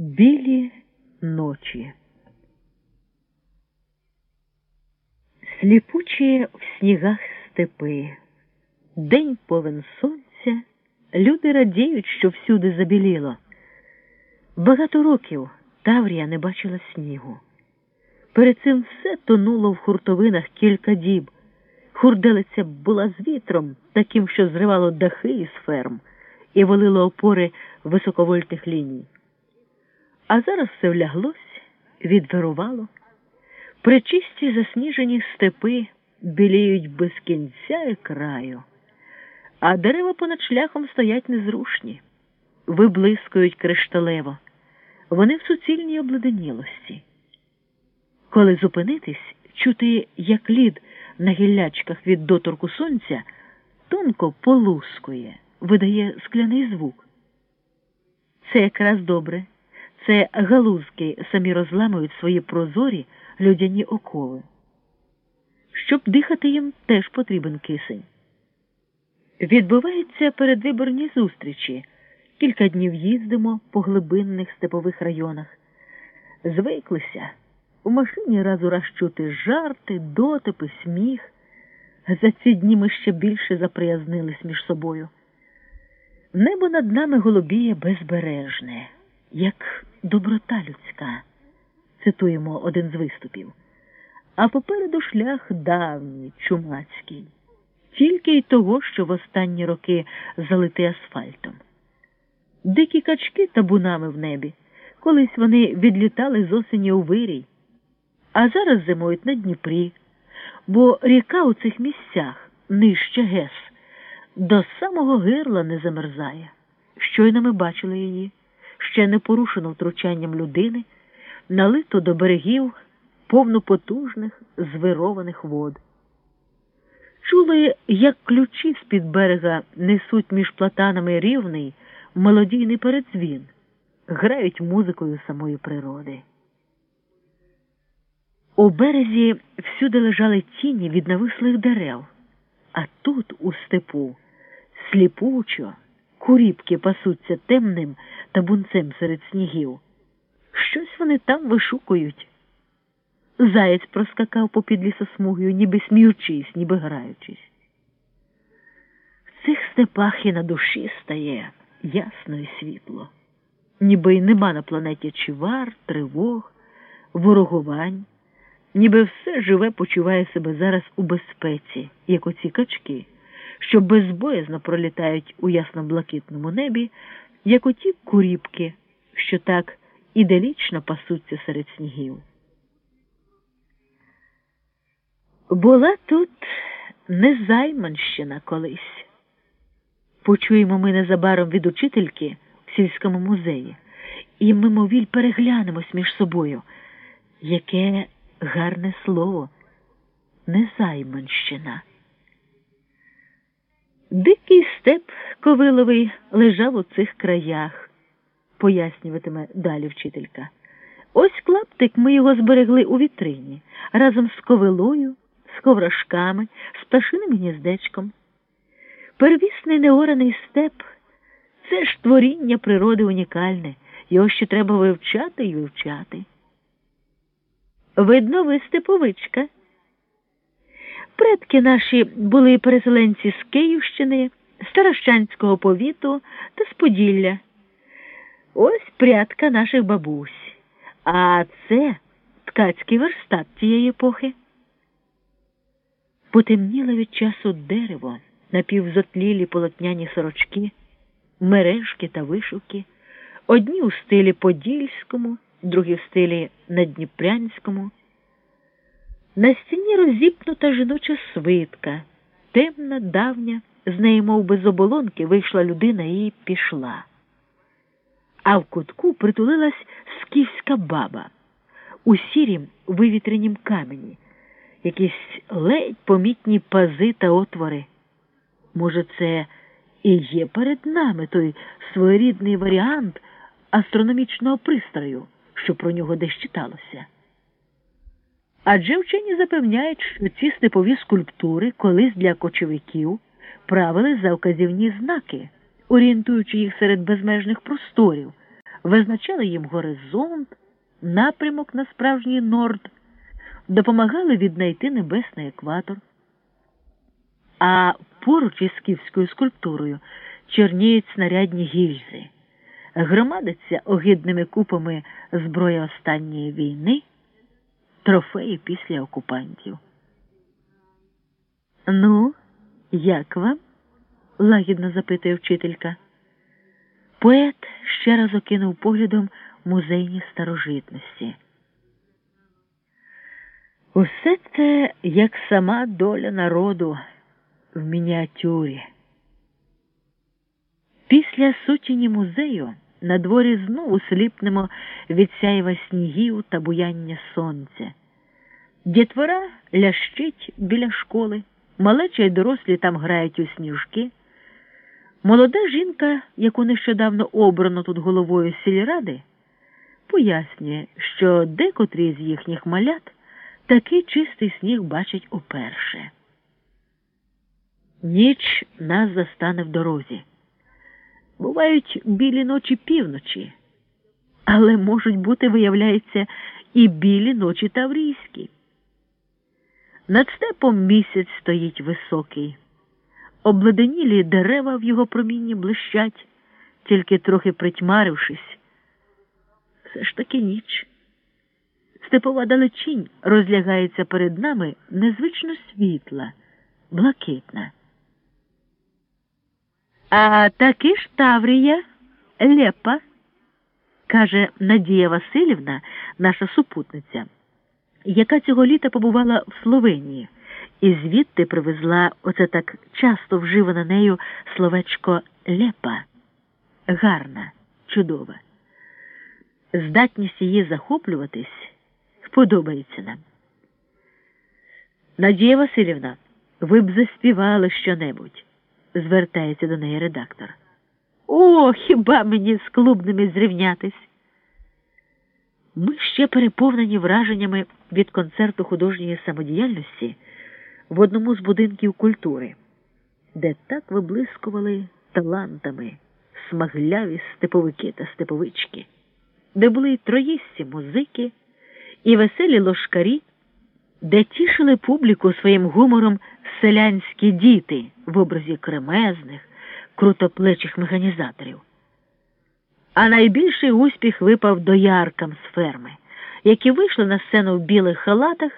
Білі ночі. Сліпучі в снігах степи, день повен сонця, люди радіють, що всюди забіліло. Багато років Таврія не бачила снігу. Перед цим все тонуло в хуртовинах кілька діб. Хурделиця була з вітром, таким, що зривало дахи із ферм і валило опори високовольтних ліній. А зараз все вляглось, відвирувало. Причисті засніжені степи біліють без кінця і краю, а дерева понад шляхом стоять незрушні, виблискують кришталево. Вони в суцільній обледенілості. Коли зупинитись, чути, як лід на гіллячках від доторку сонця тонко полускує, видає скляний звук. Це якраз добре. Це галузки самі розламують свої прозорі людяні окови. Щоб дихати їм, теж потрібен кисень. Відбуваються передвиборні зустрічі. Кілька днів їздимо по глибинних степових районах. Звиклися. У машині раз у раз чути жарти, дотипи, сміх. За ці дні ми ще більше заприязнились між собою. Небо над нами голубіє безбережне, як доброта людська, цитуємо один з виступів. А попереду шлях давній, чумацький, тільки й того, що в останні роки залитий асфальтом. Дикі качки табунами в небі, колись вони відлітали з осені у вирій, а зараз зимують на Дніпрі, бо ріка у цих місцях нижче Гес до самого гирла не замерзає. Щойно ми бачили її, ще не порушено втручанням людини, налито до берегів повно потужних, звированих вод. Чули, як ключі з-під берега несуть між платанами рівний мелодійний передзвін, грають музикою самої природи. У березі всюди лежали тіні від навислих дерев, а тут, у степу, сліпучо, куріпки пасуться темним табунцем серед снігів. Щось вони там вишукують. Заєць проскакав попід лісосмугою, ніби сміючись, ніби граючись. В цих степах і на душі стає ясно і світло, ніби й нема на планеті чвар, тривог, ворогувань, ніби все живе почуває себе зараз у безпеці, як оці качки, що безбоязно пролітають у ясно-блакитному небі, як оті куріпки, що так іделічно пасуться серед снігів. Була тут незайманщина колись. Почуємо ми незабаром від учительки в сільському музеї і мимовіль переглянемось між собою. Яке гарне слово незайманщина. Дикий степ ковиловий лежав у цих краях, пояснюватиме далі вчителька. Ось клаптик ми його зберегли у вітрині разом з ковилою, з коврашками, з пташиним гніздечком. Первісний неораний степ це ж творіння природи унікальне, його ще треба вивчати і вивчати. Видно, ви степовичка. Предки наші були переселенці з Київщини, Старощанського повіту та з Поділля. Ось прядка наших бабусь. А це ткацький верстат тієї епохи. Потемніло від часу дерево, напівзотлілі полотняні сорочки, мережки та вишивки, одні у стилі подільському, другі в стилі надніпрянському. На стіні розіпнута жіноча свитка, темна, давня, з неї, мов без оболонки, вийшла людина і пішла. А в кутку притулилась скіфська баба у сірім вивітренім камені, якісь ледь помітні пази та отвори. Може, це і є перед нами той своєрідний варіант астрономічного пристрою, що про нього десь читалося. Адже вчені запевняють, що ці степові скульптури колись для кочовиків правили за вказівні знаки, орієнтуючи їх серед безмежних просторів, визначали їм горизонт, напрямок на справжній норд, допомагали віднайти небесний екватор. А поруч із скіфською скульптурою чорніють снарядні гільзи, громадиться огидними купами зброя останньої війни, трофеї після окупантів. Ну, як вам? лагідно запитує вчителька. Поет ще раз окинув поглядом музейні старожитності. Усе це як сама доля народу в мініатюрі. Після сутіні музею на дворі знову сліпнемо від сяєва снігів та буяння сонця. Дітвора лящить біля школи, малечі й дорослі там грають у сніжки. Молода жінка, яку нещодавно обрано тут головою сільради, пояснює, що декотрі з їхніх малят такий чистий сніг бачать уперше. Ніч нас застане в дорозі. Бувають білі ночі півночі, але можуть бути, виявляється, і білі ночі таврійські. Над степом місяць стоїть високий. Обледенілі дерева в його промінні блищать, тільки трохи притьмарившись. Все ж таки ніч. Степова далечінь розлягається перед нами незвично світла, блакитна. А таки ж Таврія лепа, каже Надія Васильівна, наша супутниця, яка цього літа побувала в Словенії і звідти привезла оце так часто вживане нею словечко лепа, гарна, чудова. Здатність її захоплюватись подобається нам. Надія Васильівна, ви б заспівали щонебудь, звертається до неї редактор. О, хіба мені з клубними зрівнятись? Ми ще переповнені враженнями від концерту художньої самодіяльності в одному з будинків культури, де так виблискували талантами смагляві степовики та степовички, де були й троїсті музики, і веселі ложкарі, де тішили публіку своїм гумором селянські діти в образі кремезних, крутоплечих механізаторів. А найбільший успіх випав дояркам з ферми, які вийшли на сцену в білих халатах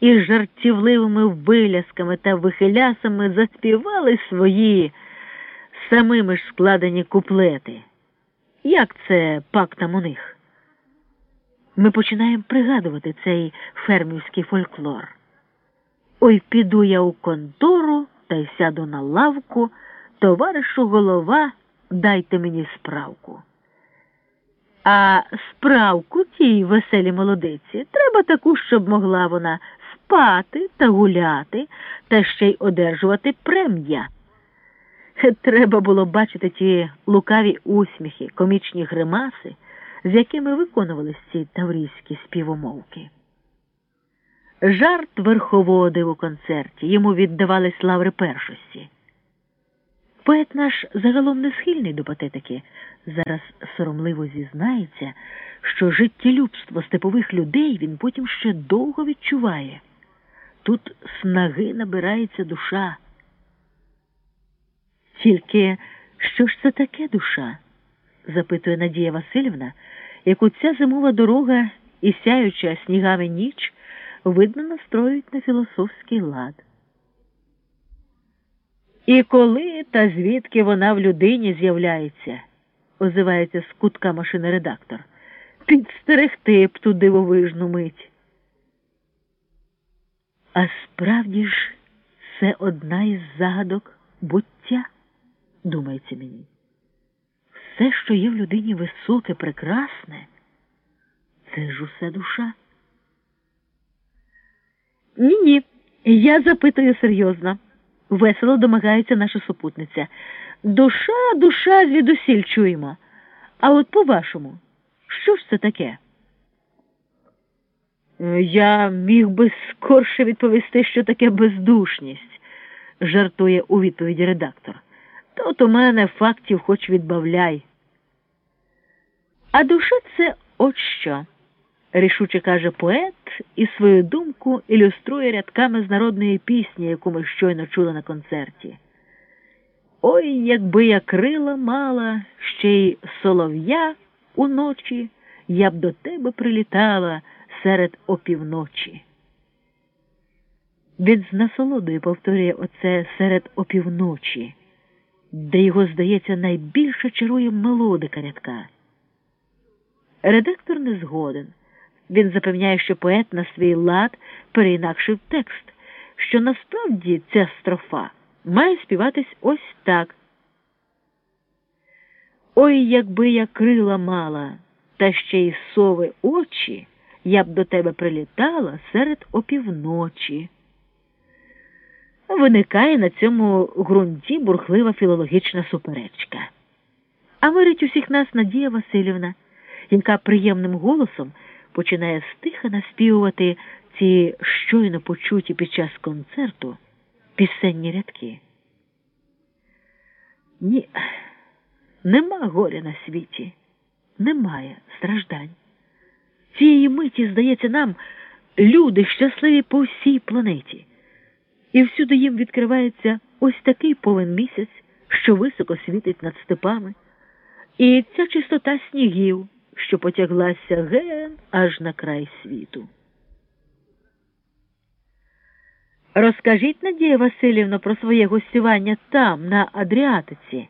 і жартівливими вилясками та вихилясами заспівали свої самими ж складені куплети. Як це пак там у них? Ми починаємо пригадувати цей фермівський фольклор. Ой, піду я у контору та й сяду на лавку, товаришу голова, дайте мені справку. А справку тій веселій молодиці треба таку, щоб могла вона спати та гуляти, та ще й одержувати прем'я. Треба було бачити ті лукаві усміхи, комічні гримаси, з якими виконувались ці таврійські співомовки. Жарт верховодив у концерті, йому віддавались лаври першості. Поет наш загалом не схильний до патетики, зараз соромливо зізнається, що життєлюбство степових людей він потім ще довго відчуває. Тут снаги набирається душа. Тільки що ж це таке душа? запитує Надія Васильівна, яку ця зимова дорога і сяюча снігами ніч видно настроюють на філософський лад. І коли та звідки вона в людині з'являється, озивається з кутка машини редактор, підстерегти б ту дивовижну мить. А справді ж це одна із загадок буття, думається мені. Все, що є в людині високе, прекрасне, це ж усе душа. Ні, ні, я запитую серйозно, весело домагається наша супутниця. Душа, душа звідусіль чуємо. А от по-вашому, що ж це таке? Я міг би скорше відповісти, що таке бездушність, жартує у відповіді редактор. Тут у мене фактів хоч відбавляй. А душа це от що, рішуче каже поет і свою думку ілюструє рядками з народної пісні, яку ми щойно чули на концерті. Ой, якби я крила мала ще й солов'я уночі, я б до тебе прилітала серед опівночі. Він з насолодою повторює оце серед опівночі, де його, здається, найбільше чарує мелодика рядка. Редактор не згоден. Він запевняє, що поет на свій лад переінакшив текст, що насправді ця строфа має співатись ось так. Ой, якби я крила мала, та ще й сови очі, я б до тебе прилітала серед опівночі. Виникає на цьому ґрунті бурхлива філологічна суперечка. А мирить усіх нас Надія Васильівна, яка приємним голосом починає стиха наспівувати ці щойно почуті під час концерту пісенні рядки. Ні, нема горя на світі, немає страждань. Цієї миті, здається, нам люди щасливі по всій планеті, і всюди їм відкривається ось такий повен місяць, що високо світить над степами, і ця чистота снігів, що потяглася ген аж на край світу. Розкажіть, Надія Васильівна, про своє гостювання там, на Адріатиці,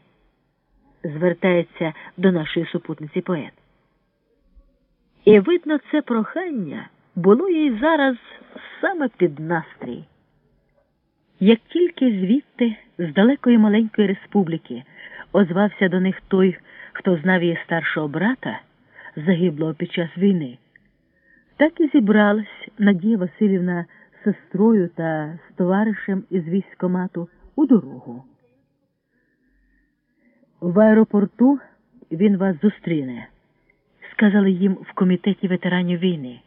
звертається до нашої супутниці поет. І видно, це прохання було їй зараз саме під настрій. Як тільки звідти, з далекої маленької республіки, озвався до них той, хто знав її старшого брата, загиблого під час війни, так і зібралась Надія Васильівна з сестрою та з товаришем із військомату у дорогу. В аеропорту він вас зустріне, сказали їм в комітеті ветеранів війни.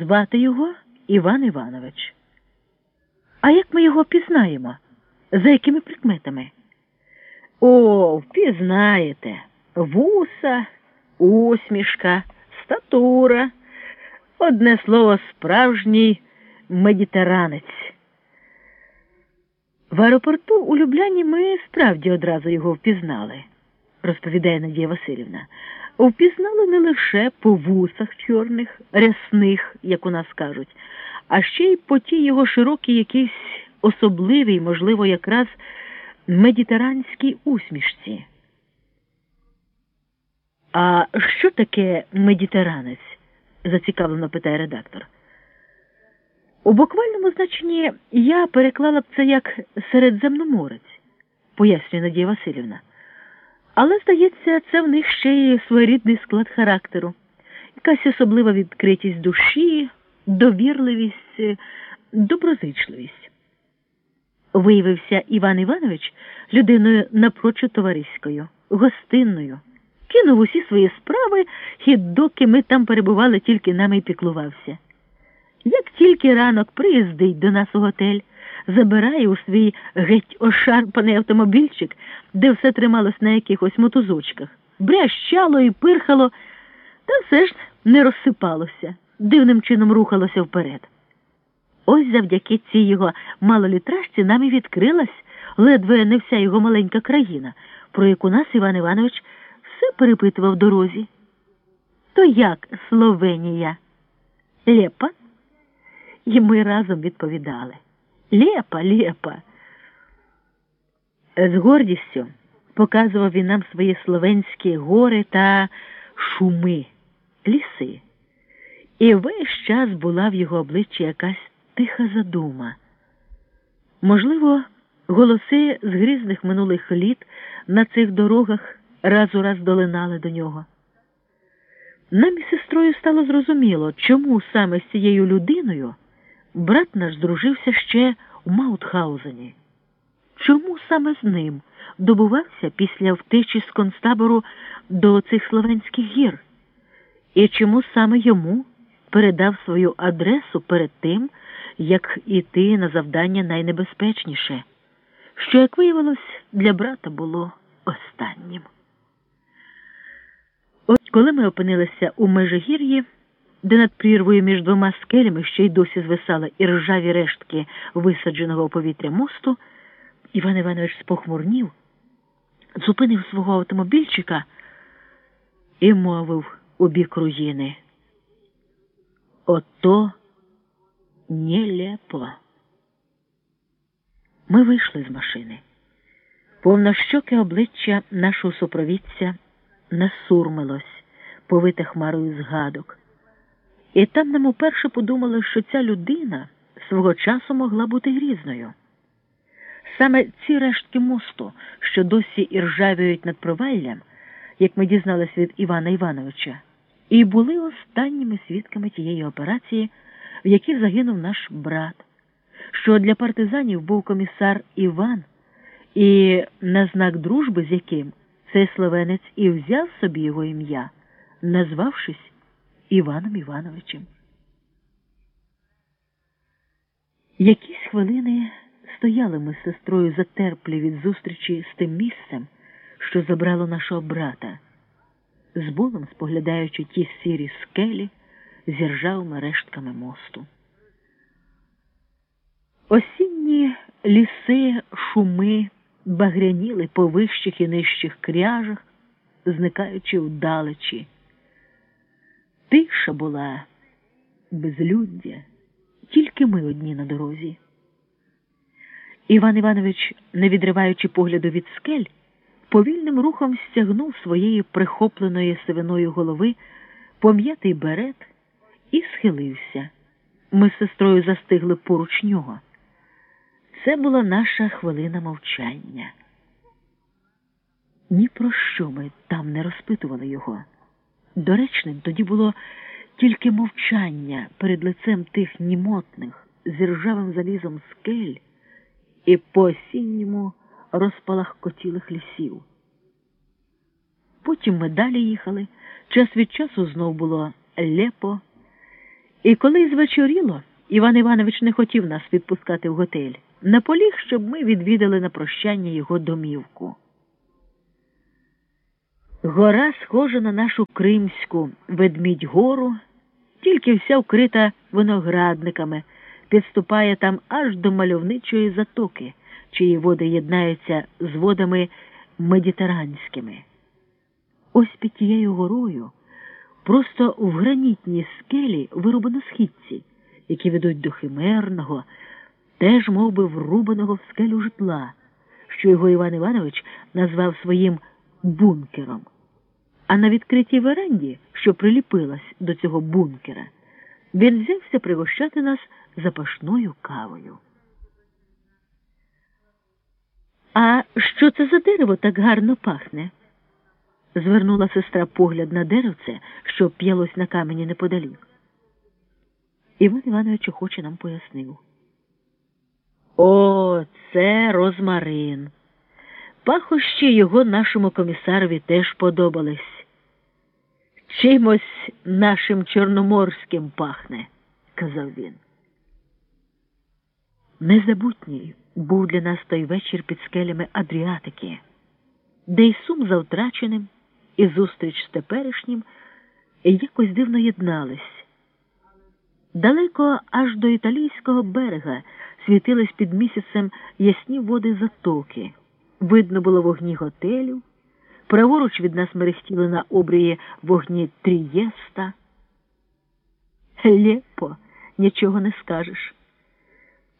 Звати його Іван Іванович. А як ми його пізнаємо? За якими прикметами? О, впізнаєте. Вуса, усмішка, статура. Одне слово, справжній медітеранець. В аеропорту у Любляні ми справді одразу його впізнали, розповідає Надія Васильівна. Впізнали не лише по вусах чорних, рясних, як у нас кажуть, а ще й по тій його широкій якійсь особливій, можливо, якраз медітеранській усмішці. А що таке медітеранець? зацікавлено питає редактор. У буквальному значенні я переклала б це як середземноморець, пояснює Надія Васильівна. Але, здається, це в них ще й своєрідний склад характеру, якась особлива відкритість душі, довірливість, доброзичливість. Виявився Іван Іванович людиною напрочуд товариською, гостинною, кинув усі свої справи, і доки ми там перебували, тільки нами й піклувався. Як тільки ранок приїздить до нас у готель, забирає у свій геть ошарпаний автомобільчик, де все трималось на якихось мотузочках, брящало і пирхало, та все ж не розсипалося, дивним чином рухалося вперед. Ось завдяки цій його малолітражці нам і відкрилась ледве не вся його маленька країна, про яку нас Іван Іванович все перепитував дорозі. То як Словенія? Лепа? І ми разом відповідали Лєпа, лєпа. З гордістю показував він нам свої словенські гори та шуми, ліси. І весь час була в його обличчі якась тиха задума. Можливо, голоси з грізних минулих літ на цих дорогах раз у раз долинали до нього. Нам із сестрою стало зрозуміло, чому саме з цією людиною брат наш здружився ще у Маутхаузені. Чому саме з ним добувався після втечі з концтабору до цих словенських гір? І чому саме йому передав свою адресу перед тим, як іти на завдання найнебезпечніше, що, як виявилось, для брата було останнім? Коли ми опинилися у Межигір'ї, де над прірвою між двома скелями ще й досі звисали і ржаві рештки висадженого у повітря мосту, Іван Іванович спохмурнів, зупинив свого автомобільчика і мовив у бік руїни. Ото нелепо. Ми вийшли з машини. Повнощоке обличчя нашого супровідця насурмилось, повите хмарою згадок. І там нам уперше подумали, що ця людина свого часу могла бути грізною. Саме ці рештки мосту, що досі іржавіють над проваллям, як ми дізналися від Івана Івановича, і були останніми свідками тієї операції, в якій загинув наш брат, що для партизанів був комісар Іван, і на знак дружби, з яким цей словенець і взяв собі його ім'я, назвавшись Іваном Івановичем. Якісь хвилини стояли ми з сестрою затерплі від зустрічі з тим місцем, що забрало нашого брата, з болем споглядаючи ті сірі скелі з ржавими рештками мосту. Осінні ліси, шуми багряніли по вищих і нижчих кряжах, зникаючи вдалечі. Тиша була безлюддя, тільки ми одні на дорозі. Іван Іванович, не відриваючи погляду від скель, повільним рухом стягнув своєї прихопленої сивиною голови пом'ятий берет і схилився. Ми з сестрою застигли поруч нього. Це була наша хвилина мовчання. Ні про що ми там не розпитували його. Доречним тоді було тільки мовчання перед лицем тих німотних з ржавим залізом скель і по осінньому розпалахкотілих лісів. Потім ми далі їхали, час від часу знов було лепо, і коли звечоріло, Іван Іванович не хотів нас відпускати в готель, наполіг, щоб ми відвідали на прощання його домівку. Гора схожа на нашу Кримську ведмідь гору, тільки вся вкрита виноградниками, підступає там аж до мальовничої затоки, чиї води єднаються з водами медітеранськими. Ось під тією горою, просто в гранітній скелі вирубано східці, які ведуть до химерного, теж мов би, врубаного в скелю житла, що його Іван Іванович назвав своїм бункером. А на відкритій веранді, що приліпилась до цього бункера, він взявся пригощати нас запашною кавою. А що це за дерево так гарно пахне? звернула сестра погляд на деревце, що п'ялось на камені неподалік. Іван Іванович охоче нам пояснив. О, це розмарин. Пахощі його нашому комісарові теж подобались. Чимось нашим чорноморським пахне, казав він. Незабутній був для нас той вечір під скелями Адріатики, де й сум за втраченим, і зустріч з теперішнім якось дивно єднались. Далеко аж до італійського берега світились під місяцем ясні води затоки. Видно було вогні готелів, праворуч від нас мерехтіли на обрії вогні Трієста. Лєпо, нічого не скажеш.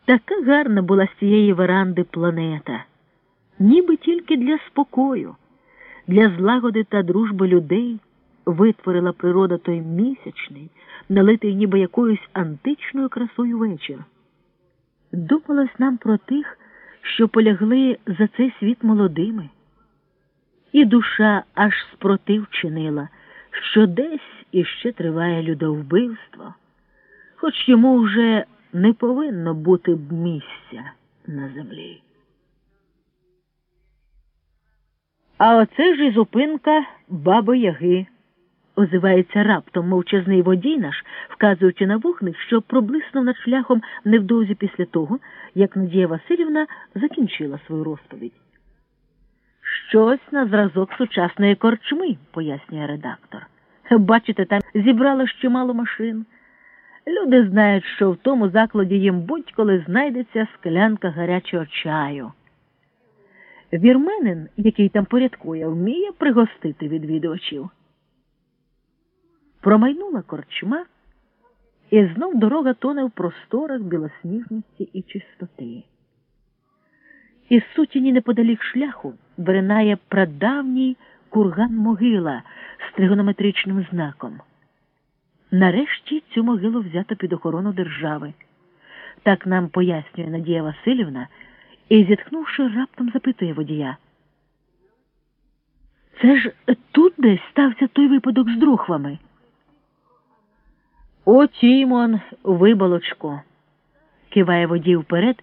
Така гарна була з цієї веранди планета, ніби тільки для спокою, для злагоди та дружби людей витворила природа той місячний, налитий ніби якоюсь античною красою вечір. Думалось нам про тих, що полягли за цей світ молодими, і душа аж спротив чинила, що десь іще триває людовбивство, хоч йому вже не повинно бути б місця на землі. А оце ж і зупинка баби Яги, озивається раптом мовчазний водій наш, вказуючи на вогник, що проблиснув над шляхом невдовзі після того, як Надія Васильівна закінчила свою розповідь. Щось на зразок сучасної корчми, пояснює редактор. Бачите, там зібрало ще мало машин. Люди знають, що в тому закладі їм будь-коли знайдеться склянка гарячого чаю. Вірменин, який там порядкує, вміє пригостити відвідувачів. Промайнула корчма, і знов дорога тоне в просторах білосніжності і чистоти. Із сутіні неподалік шляху виринає прадавній курган могила з тригонометричним знаком. Нарешті цю могилу взято під охорону держави. Так нам пояснює Надія Васильівна і, зітхнувши, раптом запитує водія. Це ж тут десь стався той випадок з друхвами. О, Тімон, виболочко, киває водій вперед,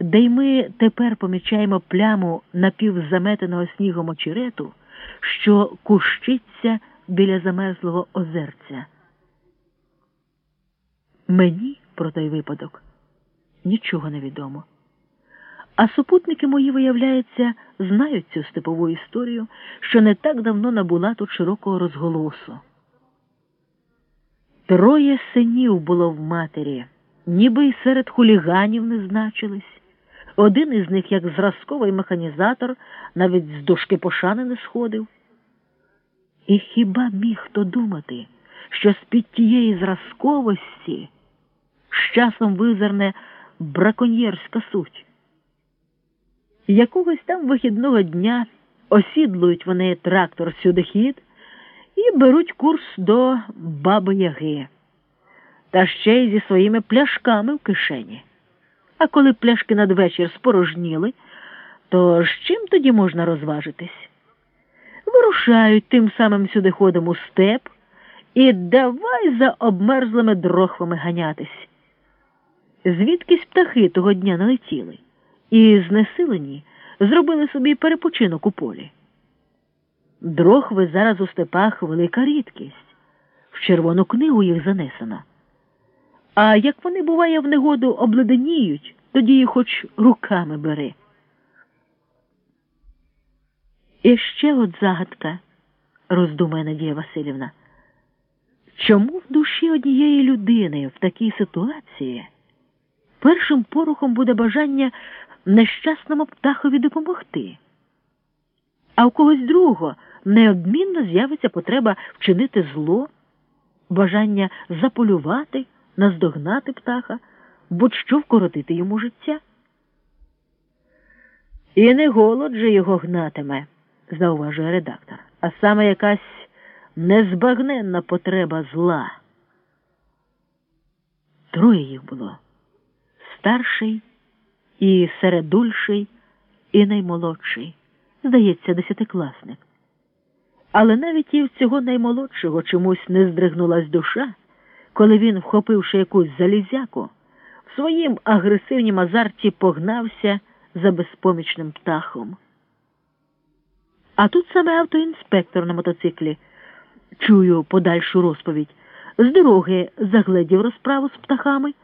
де й ми тепер помічаємо пляму напівзаметеного снігом очерету, що кущиться біля замерзлого озерця. Мені про той випадок нічого не відомо. А супутники мої, виявляється, знають цю степову історію, що не так давно набула тут широкого розголосу. Троє синів було в матері, ніби й серед хуліганів не значились. Один із них, як зразковий механізатор, навіть з дошки пошани не сходив. І хіба міг хто думати, що з-під тієї зразковості з часом визирне браконьєрська суть? Якогось там вихідного дня осідлують вони трактор сюдохід і беруть курс до Баби Яги, та ще й зі своїми пляшками в кишені. А коли пляшки надвечір спорожніли, то з чим тоді можна розважитись? Вирушають тим самим сюдиходом у степ і давай за обмерзлими дрохвами ганятись. Звідкись птахи того дня налетіли і, знесилені, зробили собі перепочинок у полі. Дрохви зараз у степах велика рідкість, в червону книгу їх занесено. А як вони, буває, в негоду обледеніють, тоді їх хоч руками бери. І ще от загадка, роздумає Надія Васильівна. Чому в душі однієї людини в такій ситуації першим порухом буде бажання нещасному птахові допомогти? А у когось другого неодмінно з'явиться потреба вчинити зло, бажання заполювати, наздогнати птаха, будь-що вкоротити йому життя. І не голод же його гнатиме, зауважує редактор, а саме якась незбагненна потреба зла. Троє їх було старший і середульший, і наймолодший здається, десятикласник. Але навіть і в цього наймолодшого чомусь не здригнулась душа, коли він, вхопивши якусь залізяку, в своїм агресивнім азарті погнався за безпомічним птахом. А тут саме автоінспектор на мотоциклі, чую подальшу розповідь, з дороги загледів розправу з птахами,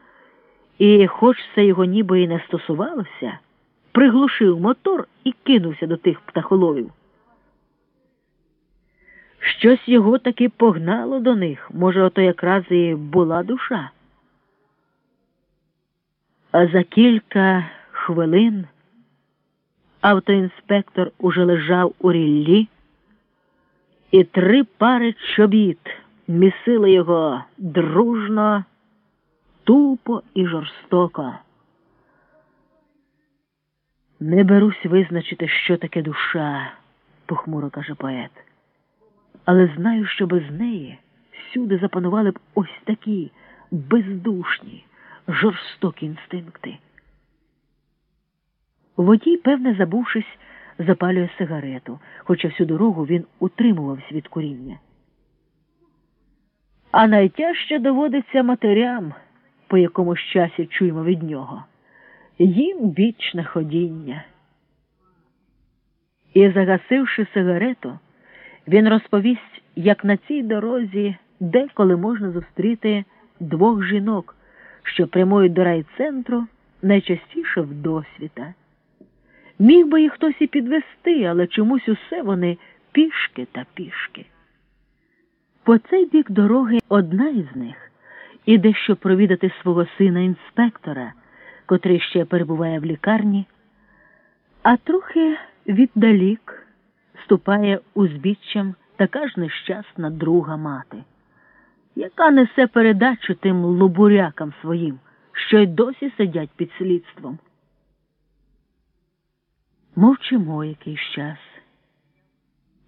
і, хоч це його ніби і не стосувалося, приглушив мотор і кинувся до тих птахоловів. Щось його таки погнало до них, може, ото якраз і була душа. А за кілька хвилин автоінспектор уже лежав у ріллі, і три пари чобіт місили його дружно, тупо і жорстоко. Не берусь визначити, що таке душа, похмуро каже поет. Але знаю, що без неї всюди запанували б ось такі бездушні, жорстокі інстинкти. Водій, певне, забувшись, запалює сигарету, хоча всю дорогу він утримувався від куріння. А найтяжче доводиться матерям, по якомусь часі чуємо від нього їм вічне ходіння. І, загасивши сигарету, він розповість, як на цій дорозі деколи можна зустріти двох жінок, що прямують до райцентру найчастіше в досвіта. Міг би їх хтось і підвести, але чомусь усе вони пішки та пішки. По цей бік дороги одна із них іде, щоб провідати свого сина інспектора, котрий ще перебуває в лікарні, а трохи віддалік ступає узбіччям така ж нещасна друга мати, яка несе передачу тим лобурякам своїм, що й досі сидять під слідством. Мовчимо якийсь час.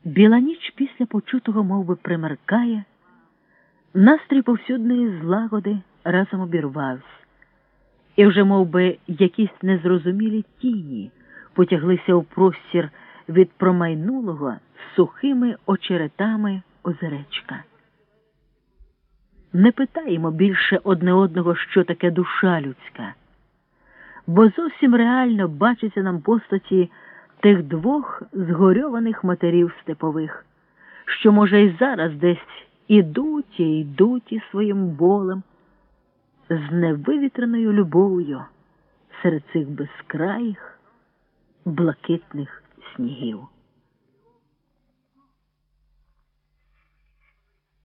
Біла ніч після почутого мов би, примеркає, настрій повсюдної злагоди разом обірвався, і вже мов би, якісь незрозумілі тіні потяглися у простір від промайнулого сухими очеретами озеречка. Не питаємо більше одне одного, що таке душа людська, бо зовсім реально бачиться нам постаті тих двох згорьованих матерів степових, що, може, і зараз десь ідуть і йдуть із своїм болем, з невивітреною любов'ю серед цих безкраїх блакитних снігів.